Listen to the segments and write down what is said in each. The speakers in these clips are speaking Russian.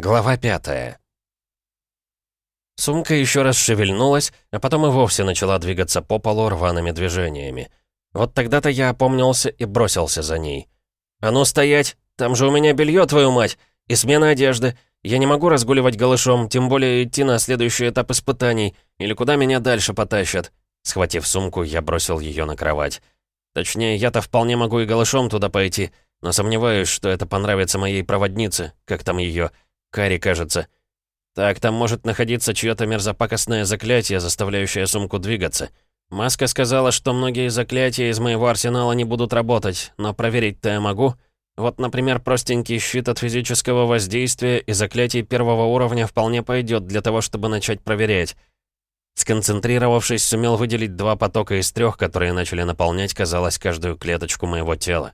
Глава пятая. Сумка еще раз шевельнулась, а потом и вовсе начала двигаться по полу рваными движениями. Вот тогда-то я опомнился и бросился за ней. «А ну стоять! Там же у меня белье, твою мать! И смена одежды! Я не могу разгуливать голышом, тем более идти на следующий этап испытаний, или куда меня дальше потащат!» Схватив сумку, я бросил ее на кровать. Точнее, я-то вполне могу и голышом туда пойти, но сомневаюсь, что это понравится моей проводнице, как там ее, Кари, кажется. Так, там может находиться чьё-то мерзопакостное заклятие, заставляющее сумку двигаться. Маска сказала, что многие заклятия из моего арсенала не будут работать, но проверить-то я могу. Вот, например, простенький щит от физического воздействия и заклятий первого уровня вполне пойдет для того, чтобы начать проверять. Сконцентрировавшись, сумел выделить два потока из трех, которые начали наполнять, казалось, каждую клеточку моего тела.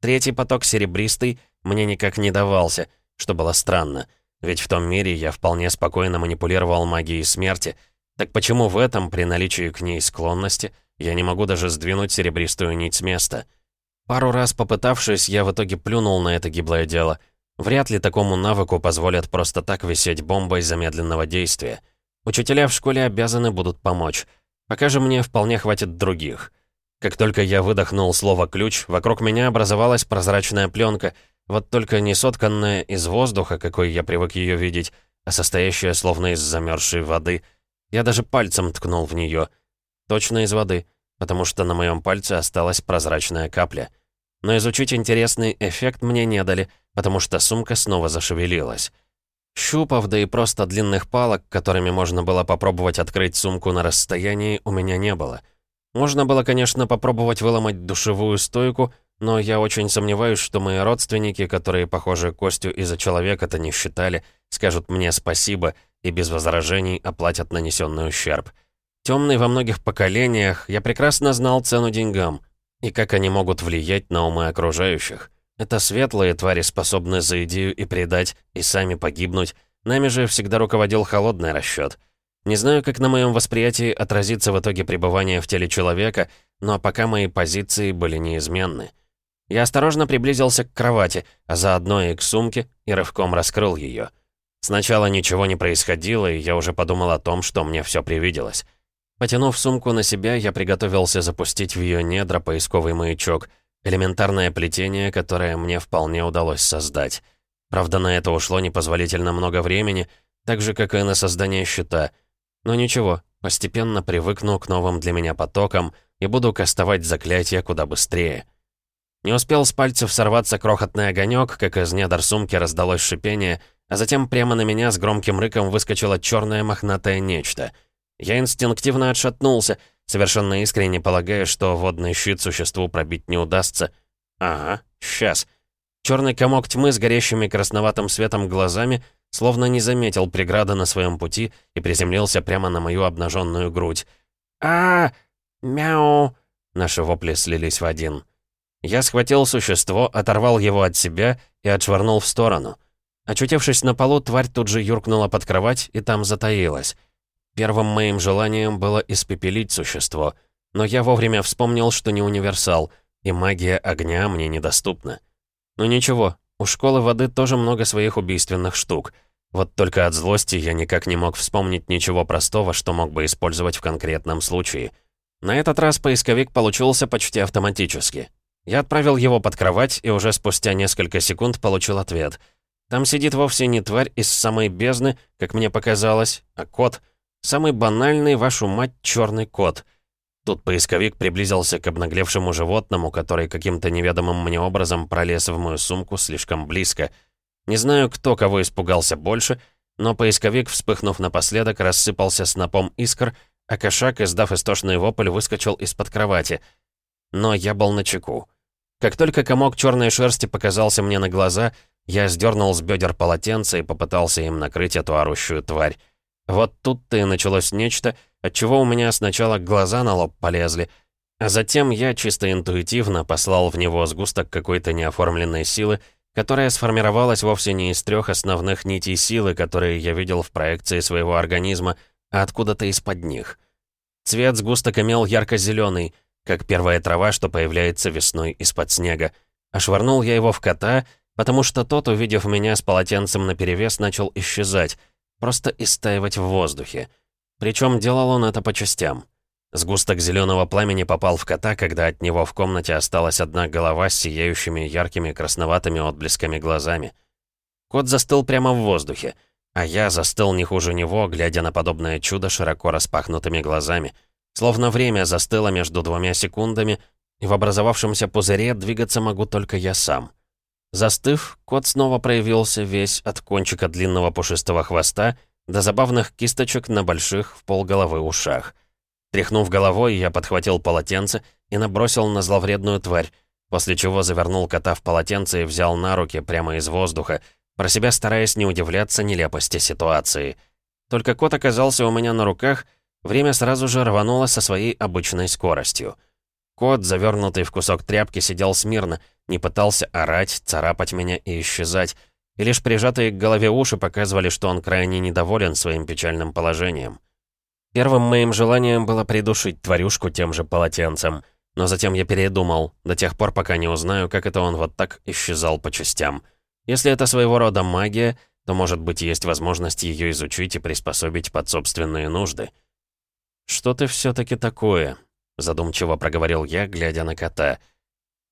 Третий поток, серебристый, мне никак не давался, что было странно. Ведь в том мире я вполне спокойно манипулировал магией смерти. Так почему в этом, при наличии к ней склонности, я не могу даже сдвинуть серебристую нить с места? Пару раз попытавшись, я в итоге плюнул на это гиблое дело. Вряд ли такому навыку позволят просто так висеть бомбой замедленного действия. Учителя в школе обязаны будут помочь. Пока же мне вполне хватит других. Как только я выдохнул слово «ключ», вокруг меня образовалась прозрачная пленка — вот только не сотканная из воздуха, какой я привык ее видеть, а состоящая словно из замерзшей воды. Я даже пальцем ткнул в нее. Точно из воды, потому что на моем пальце осталась прозрачная капля. Но изучить интересный эффект мне не дали, потому что сумка снова зашевелилась. Щупов, да и просто длинных палок, которыми можно было попробовать открыть сумку на расстоянии, у меня не было. Можно было, конечно, попробовать выломать душевую стойку, но я очень сомневаюсь, что мои родственники, которые, похоже, Костю из-за человека-то не считали, скажут мне спасибо и без возражений оплатят нанесенный ущерб. Темный во многих поколениях, я прекрасно знал цену деньгам и как они могут влиять на умы окружающих. Это светлые твари способны за идею и предать, и сами погибнуть. Нами же всегда руководил холодный расчет. Не знаю, как на моем восприятии отразится в итоге пребывание в теле человека, но пока мои позиции были неизменны. Я осторожно приблизился к кровати, а заодно и к сумке, и рывком раскрыл ее. Сначала ничего не происходило, и я уже подумал о том, что мне все привиделось. Потянув сумку на себя, я приготовился запустить в ее недра поисковый маячок, элементарное плетение, которое мне вполне удалось создать. Правда, на это ушло непозволительно много времени, так же, как и на создание щита. Но ничего, постепенно привыкну к новым для меня потокам и буду кастовать заклятия куда быстрее. Не успел с пальцев сорваться крохотный огонек, как из недр сумки раздалось шипение, а затем прямо на меня с громким рыком выскочило черное мохнатое нечто. Я инстинктивно отшатнулся, совершенно искренне полагая, что водный щит существу пробить не удастся. Ага, сейчас. Черный комок тьмы с горящими красноватым светом глазами словно не заметил преграды на своем пути и приземлился прямо на мою обнаженную грудь. а, Мяу!» Наши вопли слились в один. Я схватил существо, оторвал его от себя и отшвырнул в сторону. Очутившись на полу, тварь тут же юркнула под кровать и там затаилась. Первым моим желанием было испепелить существо, но я вовремя вспомнил, что не универсал, и магия огня мне недоступна. Ну ничего, у школы воды тоже много своих убийственных штук. Вот только от злости я никак не мог вспомнить ничего простого, что мог бы использовать в конкретном случае. На этот раз поисковик получился почти автоматически. Я отправил его под кровать и уже спустя несколько секунд получил ответ. Там сидит вовсе не тварь из самой бездны, как мне показалось, а кот. Самый банальный, вашу мать, черный кот. Тут поисковик приблизился к обнаглевшему животному, который каким-то неведомым мне образом пролез в мою сумку слишком близко. Не знаю, кто кого испугался больше, но поисковик, вспыхнув напоследок, рассыпался снопом искр, а кошак, издав истошный вопль, выскочил из-под кровати. Но я был начеку. Как только комок черной шерсти показался мне на глаза, я сдернул с бедер полотенце и попытался им накрыть эту орущую тварь. Вот тут-то и началось нечто, от чего у меня сначала глаза на лоб полезли, а затем я чисто интуитивно послал в него сгусток какой-то неоформленной силы, которая сформировалась вовсе не из трех основных нитей силы, которые я видел в проекции своего организма, а откуда-то из-под них. Цвет сгусток имел ярко-зеленый, как первая трава, что появляется весной из-под снега. Ошвырнул я его в кота, потому что тот, увидев меня с полотенцем наперевес, начал исчезать, просто истаивать в воздухе. Причем делал он это по частям. Сгусток зеленого пламени попал в кота, когда от него в комнате осталась одна голова с сияющими яркими красноватыми отблесками глазами. Кот застыл прямо в воздухе, а я застыл не хуже него, глядя на подобное чудо широко распахнутыми глазами. Словно время застыло между двумя секундами, и в образовавшемся пузыре двигаться могу только я сам. Застыв, кот снова проявился весь от кончика длинного пушистого хвоста до забавных кисточек на больших в полголовы ушах. Тряхнув головой, я подхватил полотенце и набросил на зловредную тварь, после чего завернул кота в полотенце и взял на руки прямо из воздуха, про себя стараясь не удивляться нелепости ситуации. Только кот оказался у меня на руках, время сразу же рвануло со своей обычной скоростью. Кот, завернутый в кусок тряпки, сидел смирно, не пытался орать, царапать меня и исчезать, и лишь прижатые к голове уши показывали, что он крайне недоволен своим печальным положением. Первым моим желанием было придушить тварюшку тем же полотенцем. Но затем я передумал, до тех пор, пока не узнаю, как это он вот так исчезал по частям. Если это своего рода магия, то, может быть, есть возможность ее изучить и приспособить под собственные нужды. «Что ты все-таки такое?» — задумчиво проговорил я, глядя на кота.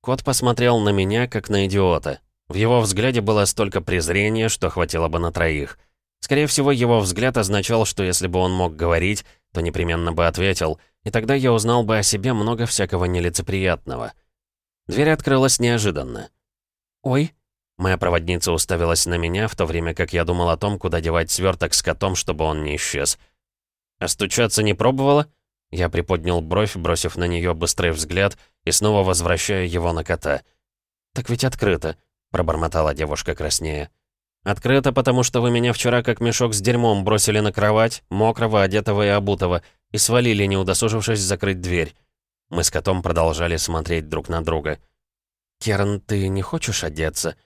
Кот посмотрел на меня, как на идиота. В его взгляде было столько презрения, что хватило бы на троих — Скорее всего, его взгляд означал, что если бы он мог говорить, то непременно бы ответил, и тогда я узнал бы о себе много всякого нелицеприятного. Дверь открылась неожиданно. «Ой!» Моя проводница уставилась на меня, в то время как я думал о том, куда девать сверток с котом, чтобы он не исчез. «А стучаться не пробовала?» Я приподнял бровь, бросив на нее быстрый взгляд и снова возвращая его на кота. «Так ведь открыто», — пробормотала девушка краснее. «Открыто, потому что вы меня вчера как мешок с дерьмом бросили на кровать, мокрого, одетого и обутого, и свалили, не удосужившись закрыть дверь». Мы с котом продолжали смотреть друг на друга. «Керн, ты не хочешь одеться?»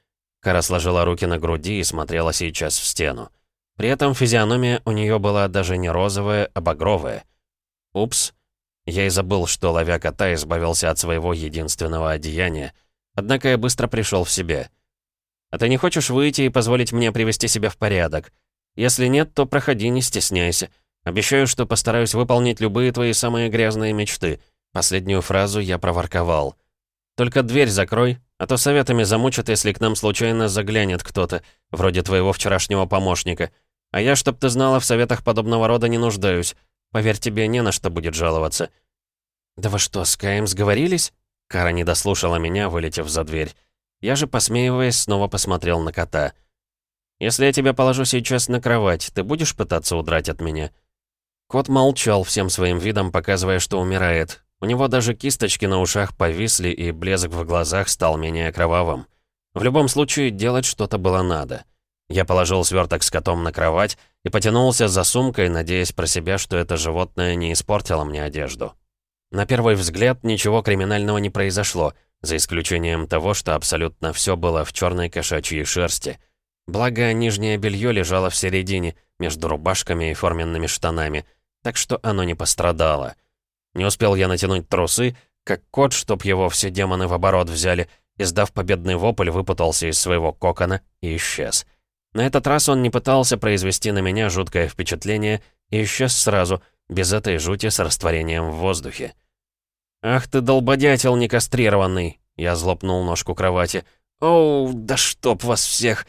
Кара сложила руки на груди и смотрела сейчас в стену. При этом физиономия у нее была даже не розовая, а багровая. «Упс». Я и забыл, что, ловя кота, избавился от своего единственного одеяния. Однако я быстро пришел в себя. А ты не хочешь выйти и позволить мне привести себя в порядок? Если нет, то проходи, не стесняйся. Обещаю, что постараюсь выполнить любые твои самые грязные мечты». Последнюю фразу я проворковал. «Только дверь закрой, а то советами замучат, если к нам случайно заглянет кто-то, вроде твоего вчерашнего помощника. А я, чтоб ты знала, в советах подобного рода не нуждаюсь. Поверь, тебе не на что будет жаловаться». «Да вы что, с Каем сговорились?» Кара не дослушала меня, вылетев за дверь. Я же, посмеиваясь, снова посмотрел на кота. «Если я тебя положу сейчас на кровать, ты будешь пытаться удрать от меня?» Кот молчал всем своим видом, показывая, что умирает. У него даже кисточки на ушах повисли, и блеск в глазах стал менее кровавым. В любом случае, делать что-то было надо. Я положил сверток с котом на кровать и потянулся за сумкой, надеясь про себя, что это животное не испортило мне одежду. На первый взгляд ничего криминального не произошло — за исключением того, что абсолютно все было в черной кошачьей шерсти. Благо, нижнее белье лежало в середине, между рубашками и форменными штанами, так что оно не пострадало. Не успел я натянуть трусы, как кот, чтоб его все демоны в оборот взяли, издав победный вопль, выпутался из своего кокона и исчез. На этот раз он не пытался произвести на меня жуткое впечатление и исчез сразу, без этой жути с растворением в воздухе. «Ах ты долбодятел некастрированный!» Я злопнул ножку кровати. «Оу, да чтоб вас всех!»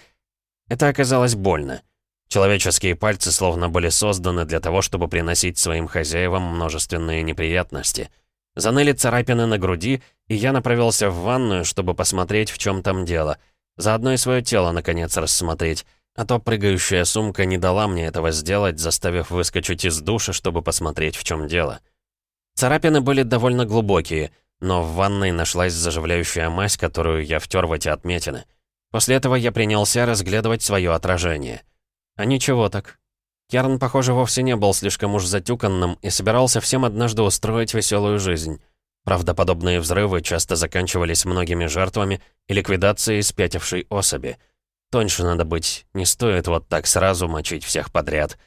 Это оказалось больно. Человеческие пальцы словно были созданы для того, чтобы приносить своим хозяевам множественные неприятности. Заныли царапины на груди, и я направился в ванную, чтобы посмотреть, в чем там дело. Заодно и свое тело, наконец, рассмотреть. А то прыгающая сумка не дала мне этого сделать, заставив выскочить из душа, чтобы посмотреть, в чем дело. Царапины были довольно глубокие, но в ванной нашлась заживляющая мазь, которую я втер в эти отметины. После этого я принялся разглядывать свое отражение. А ничего так. Керн, похоже, вовсе не был слишком уж затюканным и собирался всем однажды устроить веселую жизнь. Правда, подобные взрывы часто заканчивались многими жертвами и ликвидацией спятившей особи. Тоньше надо быть, не стоит вот так сразу мочить всех подряд.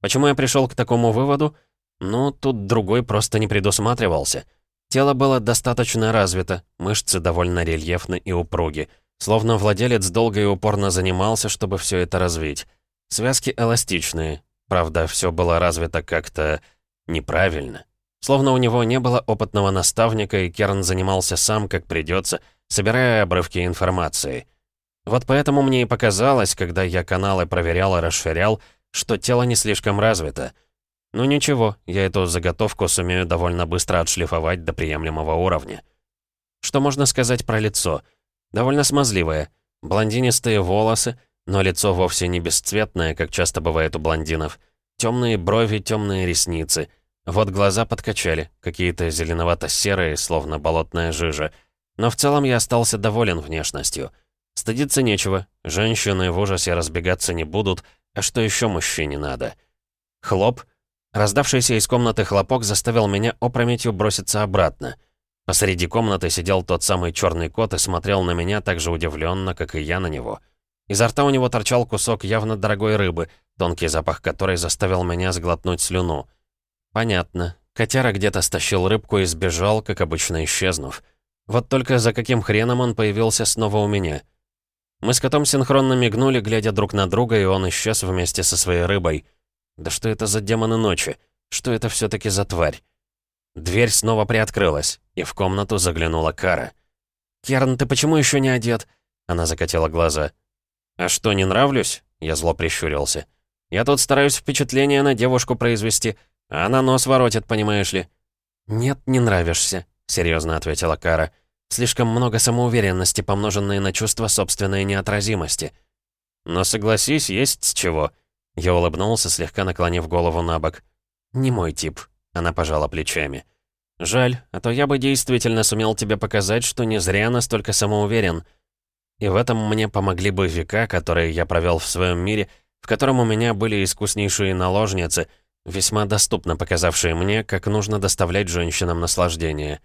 Почему я пришел к такому выводу? Ну, тут другой просто не предусматривался. Тело было достаточно развито, мышцы довольно рельефны и упруги. словно владелец долго и упорно занимался, чтобы все это развить. Связки эластичные, правда, все было развито как-то неправильно. Словно у него не было опытного наставника, и Керн занимался сам, как придется, собирая обрывки информации. Вот поэтому мне и показалось, когда я каналы проверял и расширял, что тело не слишком развито. Ну ничего, я эту заготовку сумею довольно быстро отшлифовать до приемлемого уровня. Что можно сказать про лицо? Довольно смазливое. Блондинистые волосы, но лицо вовсе не бесцветное, как часто бывает у блондинов. Темные брови, темные ресницы. Вот глаза подкачали, какие-то зеленовато-серые, словно болотная жижа. Но в целом я остался доволен внешностью. Стыдиться нечего, женщины в ужасе разбегаться не будут, а что еще мужчине надо? Хлоп. Раздавшийся из комнаты хлопок заставил меня опрометью броситься обратно. Посреди комнаты сидел тот самый черный кот и смотрел на меня так же удивленно, как и я на него. Изо рта у него торчал кусок явно дорогой рыбы, тонкий запах которой заставил меня сглотнуть слюну. Понятно. Котяра где-то стащил рыбку и сбежал, как обычно исчезнув. Вот только за каким хреном он появился снова у меня — мы с котом синхронно мигнули, глядя друг на друга, и он исчез вместе со своей рыбой. Да что это за демоны ночи? Что это все таки за тварь? Дверь снова приоткрылась, и в комнату заглянула Кара. «Керн, ты почему еще не одет?» Она закатила глаза. «А что, не нравлюсь?» Я зло прищурился. «Я тут стараюсь впечатление на девушку произвести, а она нос воротит, понимаешь ли?» «Нет, не нравишься», — серьезно ответила Кара. «Кара». Слишком много самоуверенности, помноженной на чувство собственной неотразимости. Но согласись, есть с чего. Я улыбнулся, слегка наклонив голову на бок. «Не мой тип», — она пожала плечами. «Жаль, а то я бы действительно сумел тебе показать, что не зря настолько самоуверен. И в этом мне помогли бы века, которые я провел в своем мире, в котором у меня были искуснейшие наложницы, весьма доступно показавшие мне, как нужно доставлять женщинам наслаждение.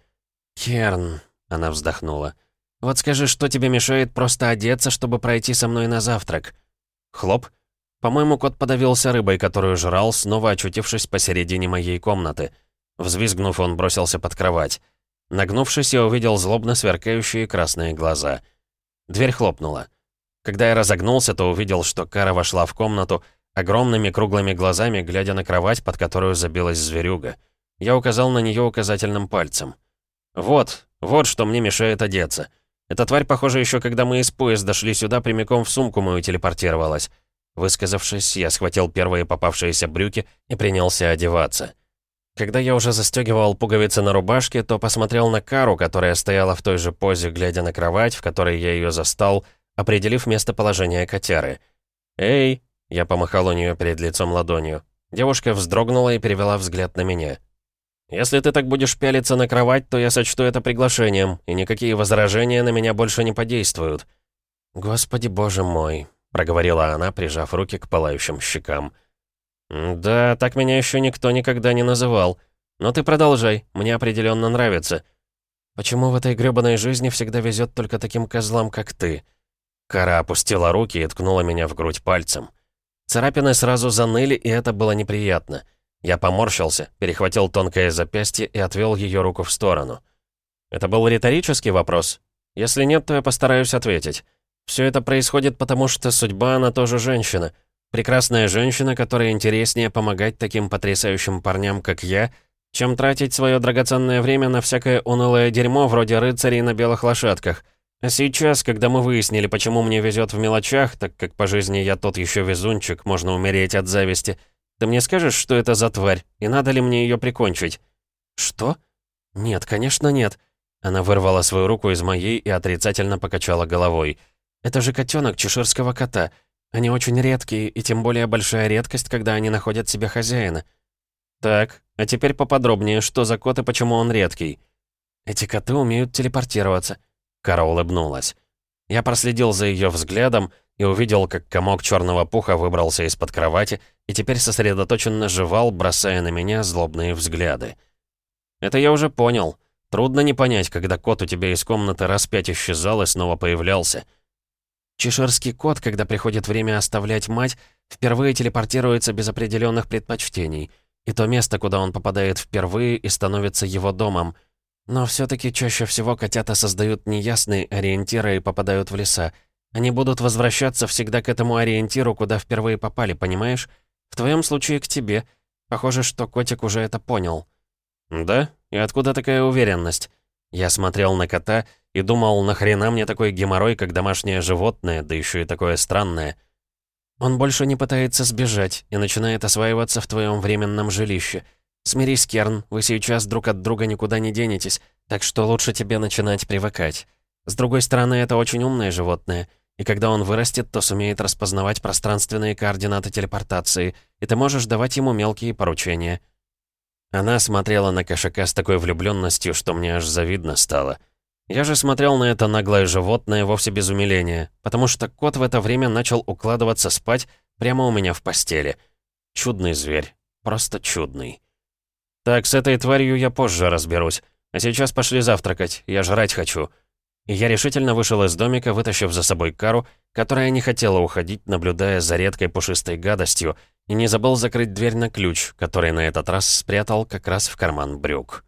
Керн, она вздохнула. «Вот скажи, что тебе мешает просто одеться, чтобы пройти со мной на завтрак?» Хлоп. По-моему, кот подавился рыбой, которую жрал, снова очутившись посередине моей комнаты. Взвизгнув, он бросился под кровать. Нагнувшись, я увидел злобно сверкающие красные глаза. Дверь хлопнула. Когда я разогнулся, то увидел, что Кара вошла в комнату, огромными круглыми глазами, глядя на кровать, под которую забилась зверюга. Я указал на нее указательным пальцем. «Вот, вот что мне мешает одеться. Эта тварь, похоже, еще когда мы из поезда шли сюда, прямиком в сумку мою телепортировалась. Высказавшись, я схватил первые попавшиеся брюки и принялся одеваться. Когда я уже застегивал пуговицы на рубашке, то посмотрел на Кару, которая стояла в той же позе, глядя на кровать, в которой я ее застал, определив местоположение котяры. «Эй!» — я помахал у нее перед лицом ладонью. Девушка вздрогнула и перевела взгляд на меня. Если ты так будешь пялиться на кровать, то я сочту это приглашением, и никакие возражения на меня больше не подействуют». «Господи боже мой», — проговорила она, прижав руки к пылающим щекам. «Да, так меня еще никто никогда не называл. Но ты продолжай, мне определенно нравится». «Почему в этой грёбаной жизни всегда везет только таким козлам, как ты?» Кара опустила руки и ткнула меня в грудь пальцем. Царапины сразу заныли, и это было неприятно. Я поморщился, перехватил тонкое запястье и отвел ее руку в сторону. Это был риторический вопрос? Если нет, то я постараюсь ответить. Все это происходит потому, что судьба, она тоже женщина. Прекрасная женщина, которой интереснее помогать таким потрясающим парням, как я, чем тратить свое драгоценное время на всякое унылое дерьмо вроде рыцарей на белых лошадках. А сейчас, когда мы выяснили, почему мне везет в мелочах, так как по жизни я тот еще везунчик, можно умереть от зависти — ты мне скажешь, что это за тварь, и надо ли мне ее прикончить?» «Что? Нет, конечно, нет». Она вырвала свою руку из моей и отрицательно покачала головой. «Это же котенок чеширского кота. Они очень редкие, и тем более большая редкость, когда они находят себе хозяина». «Так, а теперь поподробнее, что за кот и почему он редкий?» «Эти коты умеют телепортироваться», — Кара улыбнулась. Я проследил за ее взглядом и увидел, как комок черного пуха выбрался из-под кровати и теперь сосредоточенно жевал, бросая на меня злобные взгляды. Это я уже понял. Трудно не понять, когда кот у тебя из комнаты раз пять исчезал и снова появлялся. Чеширский кот, когда приходит время оставлять мать, впервые телепортируется без определенных предпочтений. И то место, куда он попадает впервые и становится его домом. Но все таки чаще всего котята создают неясные ориентиры и попадают в леса. Они будут возвращаться всегда к этому ориентиру, куда впервые попали, понимаешь? В твоем случае к тебе. Похоже, что котик уже это понял». «Да? И откуда такая уверенность?» Я смотрел на кота и думал, нахрена мне такой геморрой, как домашнее животное, да еще и такое странное. Он больше не пытается сбежать и начинает осваиваться в твоем временном жилище. Смирись, Керн, вы сейчас друг от друга никуда не денетесь, так что лучше тебе начинать привыкать. С другой стороны, это очень умное животное — и когда он вырастет, то сумеет распознавать пространственные координаты телепортации, и ты можешь давать ему мелкие поручения». Она смотрела на кошака с такой влюбленностью, что мне аж завидно стало. Я же смотрел на это наглое животное вовсе без умиления, потому что кот в это время начал укладываться спать прямо у меня в постели. Чудный зверь. Просто чудный. «Так, с этой тварью я позже разберусь. А сейчас пошли завтракать, я жрать хочу». Я решительно вышел из домика, вытащив за собой кару, которая не хотела уходить, наблюдая за редкой пушистой гадостью, и не забыл закрыть дверь на ключ, который на этот раз спрятал как раз в карман брюк.